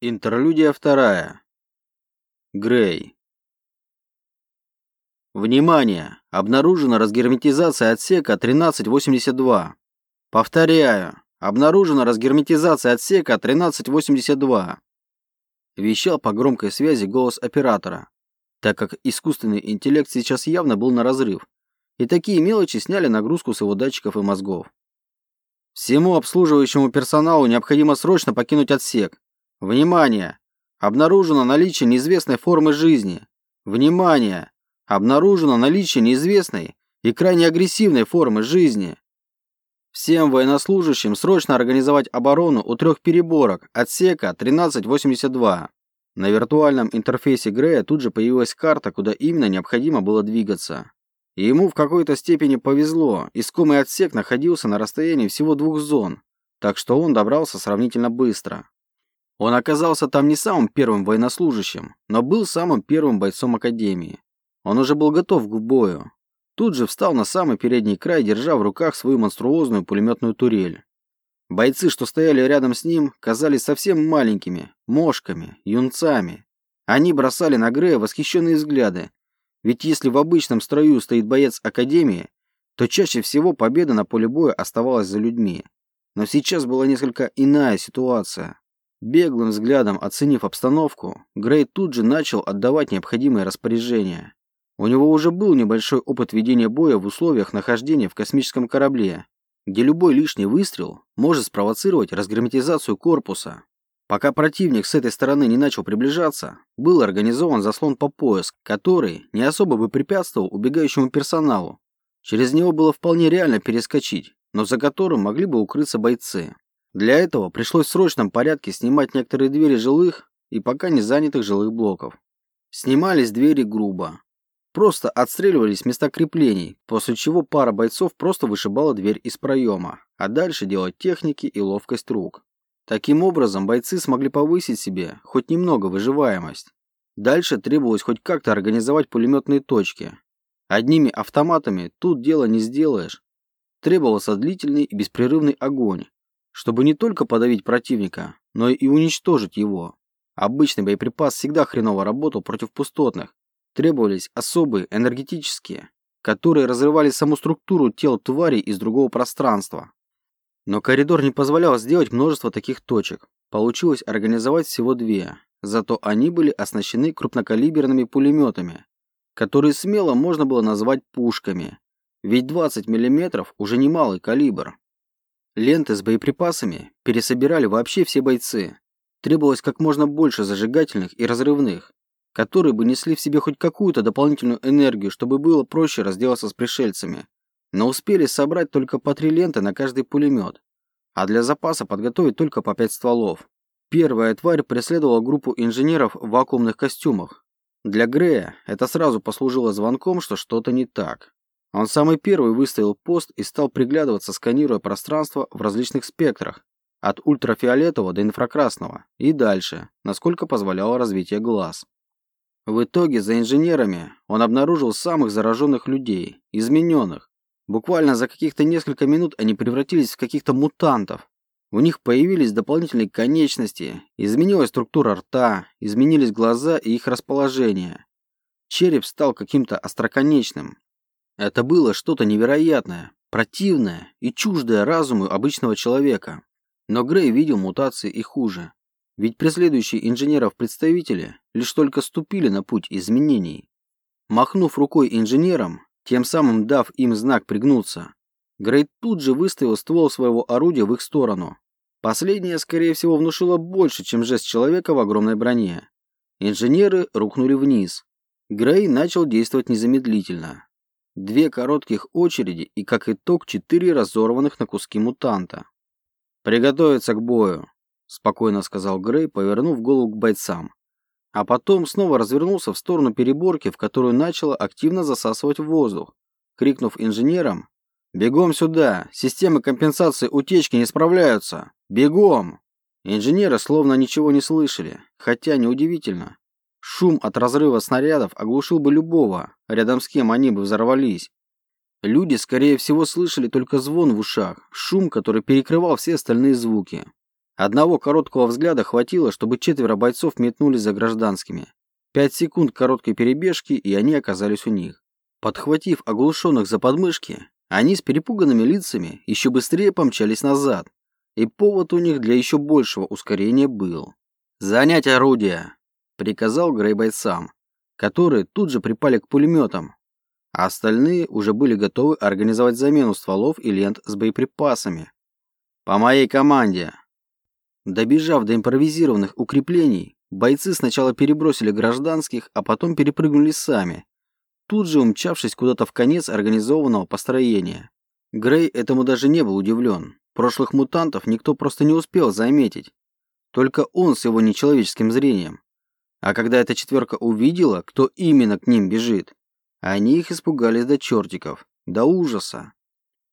Интерлюдия вторая. Грей. Внимание! Обнаружена разгерметизация отсека 1382. Повторяю, обнаружена разгерметизация отсека 1382. Вещал по громкой связи голос оператора, так как искусственный интеллект сейчас явно был на разрыв, и такие мелочи сняли нагрузку с его датчиков и мозгов. Всему обслуживающему персоналу необходимо срочно покинуть отсек. Внимание! Обнаружено наличие неизвестной формы жизни. Внимание! Обнаружено наличие неизвестной и крайне агрессивной формы жизни. Всем военнослужащим срочно организовать оборону у трех переборок отсека 1382. На виртуальном интерфейсе Грея тут же появилась карта, куда именно необходимо было двигаться. И ему в какой-то степени повезло, искомый отсек находился на расстоянии всего двух зон, так что он добрался сравнительно быстро. Он оказался там не самым первым военнослужащим, но был самым первым бойцом Академии. Он уже был готов к бою. Тут же встал на самый передний край, держа в руках свою монструозную пулеметную турель. Бойцы, что стояли рядом с ним, казались совсем маленькими, мошками, юнцами. Они бросали на Грея восхищенные взгляды. Ведь если в обычном строю стоит боец Академии, то чаще всего победа на поле боя оставалась за людьми. Но сейчас была несколько иная ситуация. Беглым взглядом оценив обстановку, Грей тут же начал отдавать необходимые распоряжения. У него уже был небольшой опыт ведения боя в условиях нахождения в космическом корабле, где любой лишний выстрел может спровоцировать разгерметизацию корпуса. Пока противник с этой стороны не начал приближаться, был организован заслон по поиск, который не особо бы препятствовал убегающему персоналу. Через него было вполне реально перескочить, но за которым могли бы укрыться бойцы. Для этого пришлось в срочном порядке снимать некоторые двери жилых и пока не занятых жилых блоков. Снимались двери грубо. Просто отстреливались места креплений, после чего пара бойцов просто вышибала дверь из проема, а дальше делать техники и ловкость рук. Таким образом, бойцы смогли повысить себе хоть немного выживаемость. Дальше требовалось хоть как-то организовать пулеметные точки. Одними автоматами тут дело не сделаешь. Требовался длительный и беспрерывный огонь, чтобы не только подавить противника, но и уничтожить его. Обычный боеприпас всегда хреново работал против пустотных. Требовались особые энергетические, которые разрывали саму структуру тел тварей из другого пространства. Но коридор не позволял сделать множество таких точек. Получилось организовать всего две, зато они были оснащены крупнокалиберными пулеметами, которые смело можно было назвать пушками. Ведь 20 мм уже немалый калибр. Ленты с боеприпасами пересобирали вообще все бойцы. Требовалось как можно больше зажигательных и разрывных, которые бы несли в себе хоть какую-то дополнительную энергию, чтобы было проще разделаться с пришельцами. Но успели собрать только по три ленты на каждый пулемет, а для запаса подготовить только по пять стволов. Первая тварь преследовала группу инженеров в вакуумных костюмах. Для Грея это сразу послужило звонком, что что-то не так. Он самый первый выставил пост и стал приглядываться, сканируя пространство в различных спектрах, от ультрафиолетового до инфракрасного, и дальше, насколько позволяло развитие глаз. В итоге за инженерами он обнаружил самых зараженных людей, измененных. Буквально за каких-то несколько минут они превратились в каких-то мутантов. У них появились дополнительные конечности, изменилась структура рта, изменились глаза и их расположение. Череп стал каким-то остроконечным, это было что-то невероятное, противное и чуждое разуму обычного человека. Но Грей видел мутации и хуже. Ведь преследующие инженеров представители лишь только ступили на путь изменений. Махнув рукой инженерам, тем самым дав им знак пригнуться, Грей тут же выставил ствол своего орудия в их сторону. Последнее, скорее всего, внушило больше, чем жест человека в огромной броне. Инженеры рухнули вниз. Грей начал действовать незамедлительно. Две коротких очереди и, как итог, четыре разорванных на куски мутанта. «Приготовиться к бою», – спокойно сказал Грей, повернув голову к бойцам. А потом снова развернулся в сторону переборки, в которую начало активно засасывать воздух, крикнув инженерам «Бегом сюда! Системы компенсации утечки не справляются! Бегом!» Инженеры словно ничего не слышали, хотя неудивительно. Шум от разрыва снарядов оглушил бы любого, рядом с кем они бы взорвались. Люди, скорее всего, слышали только звон в ушах, шум, который перекрывал все остальные звуки. Одного короткого взгляда хватило, чтобы четверо бойцов метнулись за гражданскими. Пять секунд короткой перебежки, и они оказались у них. Подхватив оглушенных за подмышки, они с перепуганными лицами еще быстрее помчались назад, и повод у них для еще большего ускорения был. «Занять орудие!» – приказал Грей бойцам, которые тут же припали к пулеметам, а остальные уже были готовы организовать замену стволов и лент с боеприпасами. «По моей команде!» Добежав до импровизированных укреплений, бойцы сначала перебросили гражданских, а потом перепрыгнули сами, тут же умчавшись куда-то в конец организованного построения. Грей этому даже не был удивлен. Прошлых мутантов никто просто не успел заметить. Только он с его нечеловеческим зрением. А когда эта четверка увидела, кто именно к ним бежит, они их испугались до чертиков, до ужаса.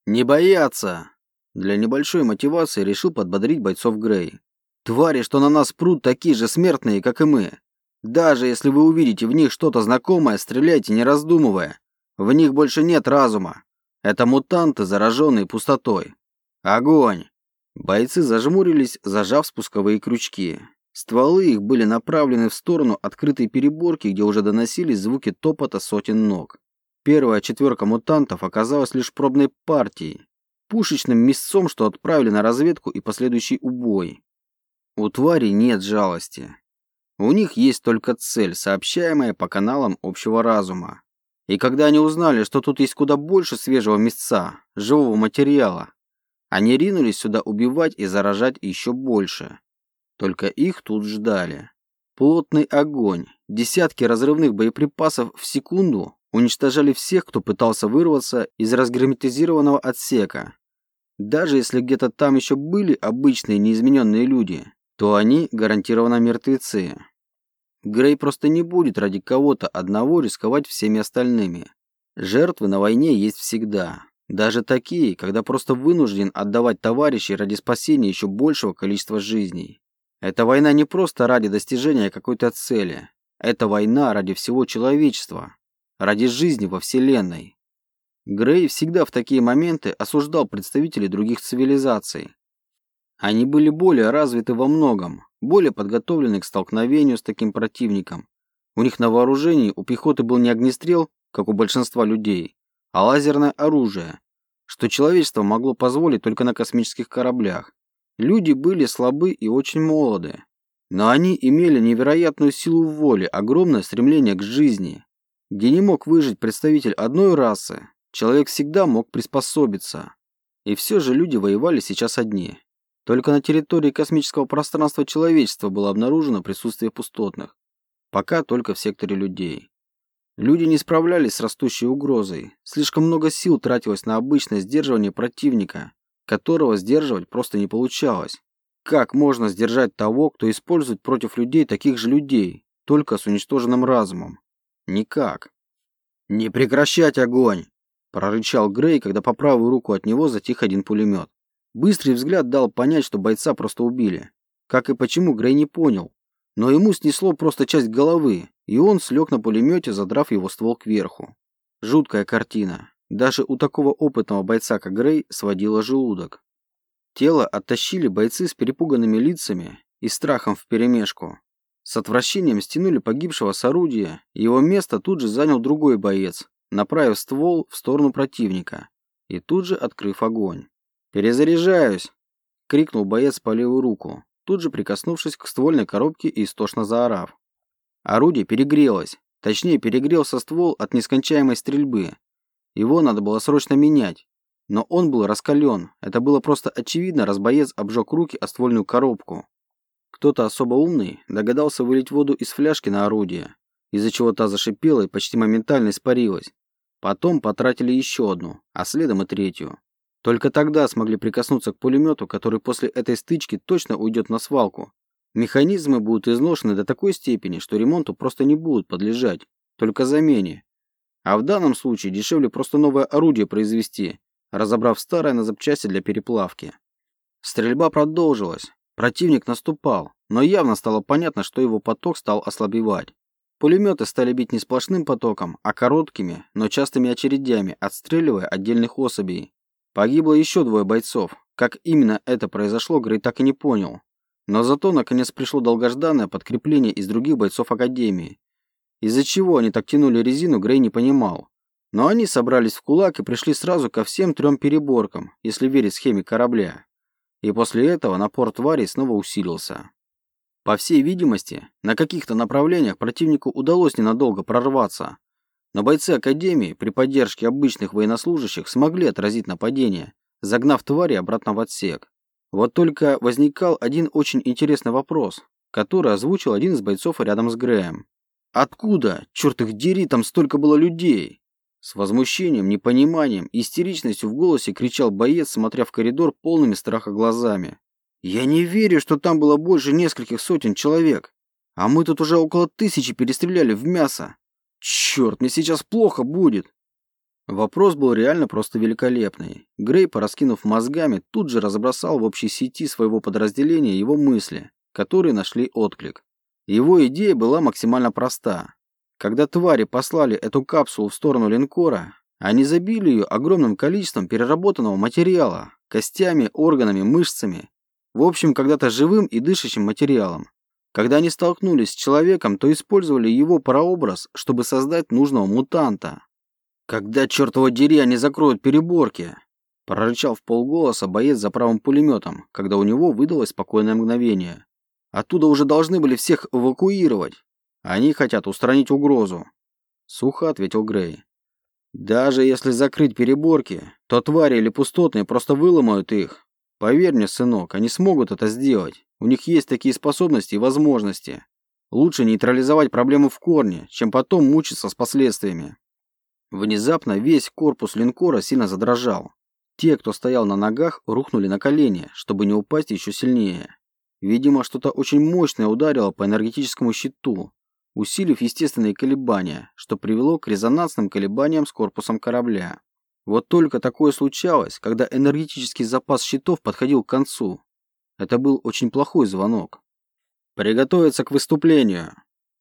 «Не бояться!» Для небольшой мотивации решил подбодрить бойцов Грей. «Твари, что на нас прут, такие же смертные, как и мы. Даже если вы увидите в них что-то знакомое, стреляйте, не раздумывая. В них больше нет разума. Это мутанты, зараженные пустотой. Огонь!» Бойцы зажмурились, зажав спусковые крючки. Стволы их были направлены в сторону открытой переборки, где уже доносились звуки топота сотен ног. Первая четверка мутантов оказалась лишь пробной партией, пушечным мясцом, что отправили на разведку и последующий убой. У тварей нет жалости. У них есть только цель, сообщаемая по каналам общего разума. И когда они узнали, что тут есть куда больше свежего мясца, живого материала, они ринулись сюда убивать и заражать еще больше. Только их тут ждали. Плотный огонь, десятки разрывных боеприпасов в секунду уничтожали всех, кто пытался вырваться из разгерметизированного отсека. Даже если где-то там еще были обычные неизмененные люди, то они гарантированно мертвецы. Грей просто не будет ради кого-то одного рисковать всеми остальными. Жертвы на войне есть всегда. Даже такие, когда просто вынужден отдавать товарищей ради спасения еще большего количества жизней. Эта война не просто ради достижения какой-то цели. Это война ради всего человечества. Ради жизни во Вселенной. Грей всегда в такие моменты осуждал представителей других цивилизаций, они были более развиты во многом, более подготовлены к столкновению с таким противником. У них на вооружении у пехоты был не огнестрел, как у большинства людей, а лазерное оружие, что человечество могло позволить только на космических кораблях. Люди были слабы и очень молоды, но они имели невероятную силу воли, огромное стремление к жизни. Где не мог выжить представитель одной расы, человек всегда мог приспособиться. И все же люди воевали сейчас одни. Только на территории космического пространства человечества было обнаружено присутствие пустотных. Пока только в секторе людей. Люди не справлялись с растущей угрозой. Слишком много сил тратилось на обычное сдерживание противника, которого сдерживать просто не получалось. Как можно сдержать того, кто использует против людей таких же людей, только с уничтоженным разумом? Никак. «Не прекращать огонь!» – прорычал Грей, когда по правую руку от него затих один пулемет. Быстрый взгляд дал понять, что бойца просто убили. Как и почему, Грей не понял. Но ему снесло просто часть головы, и он слег на пулемете, задрав его ствол кверху. Жуткая картина. Даже у такого опытного бойца, как Грей, сводило желудок. Тело оттащили бойцы с перепуганными лицами и страхом вперемешку. С отвращением стянули погибшего с орудия, его место тут же занял другой боец, направив ствол в сторону противника и тут же открыв огонь. «Перезаряжаюсь!» — крикнул боец по левую руку, тут же прикоснувшись к ствольной коробке и истошно заорав. Орудие перегрелось, точнее перегрелся ствол от нескончаемой стрельбы. Его надо было срочно менять, но он был раскален, это было просто очевидно, раз боец обжег руки о ствольную коробку. Кто-то особо умный догадался вылить воду из фляжки на орудие, из-за чего та зашипела и почти моментально испарилась. Потом потратили еще одну, а следом и третью. Только тогда смогли прикоснуться к пулемету, который после этой стычки точно уйдет на свалку. Механизмы будут изношены до такой степени, что ремонту просто не будут подлежать, только замене. А в данном случае дешевле просто новое орудие произвести, разобрав старое на запчасти для переплавки. Стрельба продолжилась. Противник наступал, но явно стало понятно, что его поток стал ослабевать. Пулеметы стали бить не сплошным потоком, а короткими, но частыми очередями, отстреливая отдельных особей. Погибло еще двое бойцов. Как именно это произошло, Грей так и не понял. Но зато наконец пришло долгожданное подкрепление из других бойцов Академии. Из-за чего они так тянули резину, Грей не понимал. Но они собрались в кулак и пришли сразу ко всем трем переборкам, если верить схеме корабля. И после этого напор тварей снова усилился. По всей видимости, на каких-то направлениях противнику удалось ненадолго прорваться, но бойцы Академии при поддержке обычных военнослужащих смогли отразить нападение, загнав твари обратно в отсек. Вот только возникал один очень интересный вопрос, который озвучил один из бойцов рядом с Греем. «Откуда, черт их дери, там столько было людей?» С возмущением, непониманием, истеричностью в голосе кричал боец, смотря в коридор полными страха глазами. Я не верю, что там было больше нескольких сотен человек. А мы тут уже около тысячи перестреляли в мясо. Черт, мне сейчас плохо будет. Вопрос был реально просто великолепный. Грей, пораскинув мозгами, тут же разбросал в общей сети своего подразделения его мысли, которые нашли отклик. Его идея была максимально проста. Когда твари послали эту капсулу в сторону линкора, они забили ее огромным количеством переработанного материала, костями, органами, мышцами в общем, когда-то живым и дышащим материалом. Когда они столкнулись с человеком, то использовали его прообраз, чтобы создать нужного мутанта. «Когда, чертова дери, они закроют переборки?» Прорычал в полголоса боец за правым пулеметом, когда у него выдалось спокойное мгновение. «Оттуда уже должны были всех эвакуировать. Они хотят устранить угрозу», — сухо ответил Грей. «Даже если закрыть переборки, то твари или пустотные просто выломают их, Поверь мне, сынок, они смогут это сделать. У них есть такие способности и возможности. Лучше нейтрализовать проблему в корне, чем потом мучиться с последствиями. Внезапно весь корпус линкора сильно задрожал. Те, кто стоял на ногах, рухнули на колени, чтобы не упасть еще сильнее. Видимо, что-то очень мощное ударило по энергетическому щиту, усилив естественные колебания, что привело к резонансным колебаниям с корпусом корабля. Вот только такое случалось, когда энергетический запас щитов подходил к концу. Это был очень плохой звонок. «Приготовиться к выступлению!»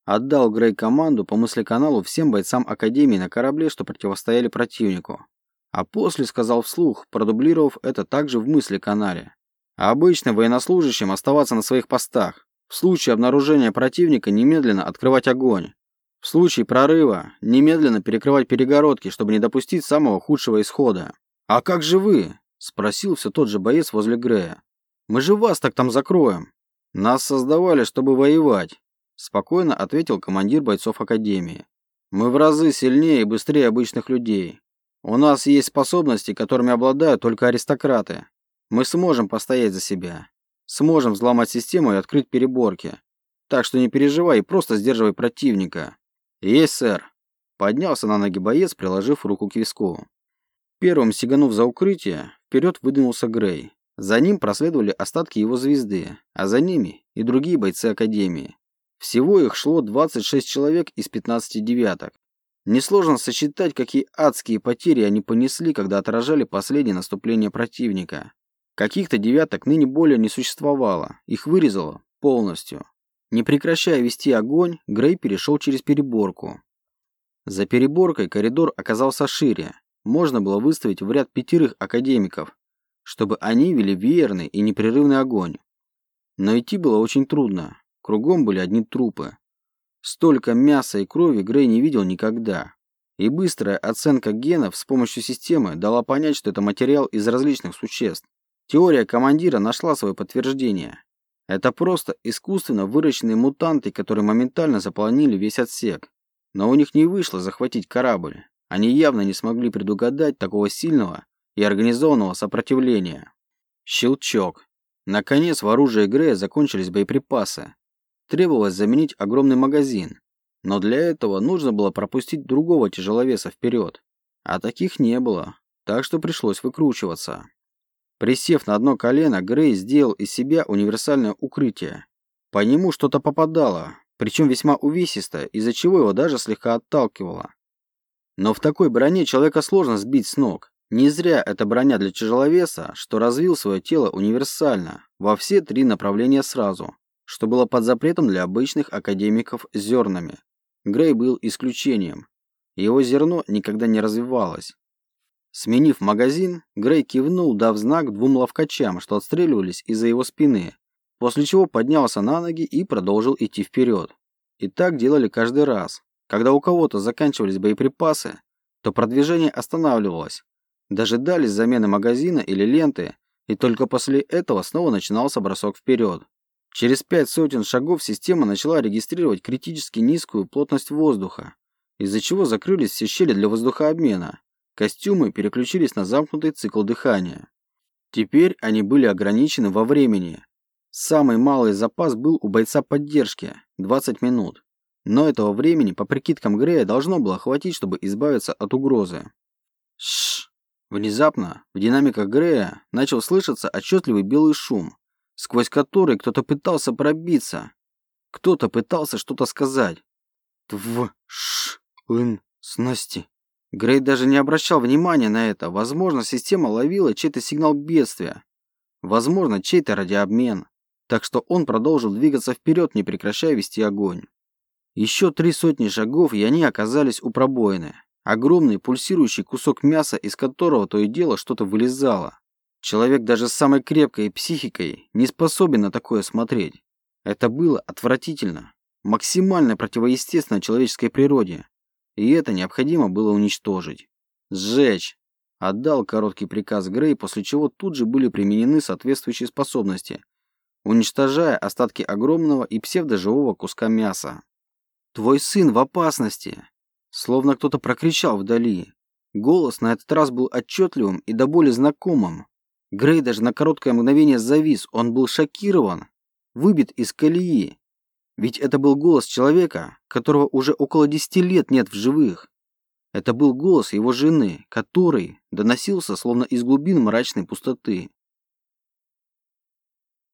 Отдал Грей команду по мыслеканалу всем бойцам Академии на корабле, что противостояли противнику. А после сказал вслух, продублировав это также в мыслеканале. А обычным военнослужащим оставаться на своих постах. В случае обнаружения противника немедленно открывать огонь. В случае прорыва немедленно перекрывать перегородки, чтобы не допустить самого худшего исхода. «А как же вы?» – спросил все тот же боец возле Грея. «Мы же вас так там закроем». «Нас создавали, чтобы воевать», – спокойно ответил командир бойцов Академии. «Мы в разы сильнее и быстрее обычных людей. У нас есть способности, которыми обладают только аристократы. Мы сможем постоять за себя. Сможем взломать систему и открыть переборки. Так что не переживай и просто сдерживай противника. «Есть, сэр!» Поднялся на ноги боец, приложив руку к виску. Первым сиганув за укрытие, вперед выдвинулся Грей. За ним проследовали остатки его звезды, а за ними и другие бойцы Академии. Всего их шло 26 человек из 15 девяток. Несложно сосчитать, какие адские потери они понесли, когда отражали последнее наступление противника. Каких-то девяток ныне более не существовало, их вырезало полностью. Не прекращая вести огонь, Грей перешел через переборку. За переборкой коридор оказался шире. Можно было выставить в ряд пятерых академиков, чтобы они вели верный и непрерывный огонь. Но идти было очень трудно. Кругом были одни трупы. Столько мяса и крови Грей не видел никогда. И быстрая оценка генов с помощью системы дала понять, что это материал из различных существ. Теория командира нашла свое подтверждение. Это просто искусственно выращенные мутанты, которые моментально заполонили весь отсек. Но у них не вышло захватить корабль. Они явно не смогли предугадать такого сильного и организованного сопротивления. Щелчок. Наконец в оружии Грея закончились боеприпасы. Требовалось заменить огромный магазин. Но для этого нужно было пропустить другого тяжеловеса вперед. А таких не было, так что пришлось выкручиваться. Присев на одно колено, Грей сделал из себя универсальное укрытие. По нему что-то попадало, причем весьма увесисто, из-за чего его даже слегка отталкивало. Но в такой броне человека сложно сбить с ног. Не зря эта броня для тяжеловеса, что развил свое тело универсально, во все три направления сразу, что было под запретом для обычных академиков зернами. Грей был исключением. Его зерно никогда не развивалось. Сменив магазин, Грей кивнул, дав знак двум ловкачам, что отстреливались из-за его спины, после чего поднялся на ноги и продолжил идти вперед. И так делали каждый раз. Когда у кого-то заканчивались боеприпасы, то продвижение останавливалось. Дожидались замены магазина или ленты, и только после этого снова начинался бросок вперед. Через пять сотен шагов система начала регистрировать критически низкую плотность воздуха, из-за чего закрылись все щели для воздухообмена. Костюмы переключились на замкнутый цикл дыхания. Теперь они были ограничены во времени. Самый малый запас был у бойца поддержки – 20 минут. Но этого времени, по прикидкам Грея, должно было хватить, чтобы избавиться от угрозы. Шш. Внезапно в динамиках Грея начал слышаться отчетливый белый шум, сквозь который кто-то пытался пробиться. Кто-то пытался что-то сказать. Тв, ш, ын, снасти. Грей даже не обращал внимания на это. Возможно, система ловила чей-то сигнал бедствия. Возможно, чей-то радиообмен. Так что он продолжил двигаться вперед, не прекращая вести огонь. Еще три сотни шагов, и они оказались у пробоины. Огромный пульсирующий кусок мяса, из которого то и дело что-то вылезало. Человек даже с самой крепкой психикой не способен на такое смотреть. Это было отвратительно. Максимально противоестественно человеческой природе. И это необходимо было уничтожить. Сжечь. Отдал короткий приказ Грей, после чего тут же были применены соответствующие способности, уничтожая остатки огромного и псевдоживого куска мяса. «Твой сын в опасности!» Словно кто-то прокричал вдали. Голос на этот раз был отчетливым и до боли знакомым. Грей даже на короткое мгновение завис, он был шокирован, выбит из колеи. Ведь это был голос человека, которого уже около десяти лет нет в живых. Это был голос его жены, который доносился словно из глубин мрачной пустоты.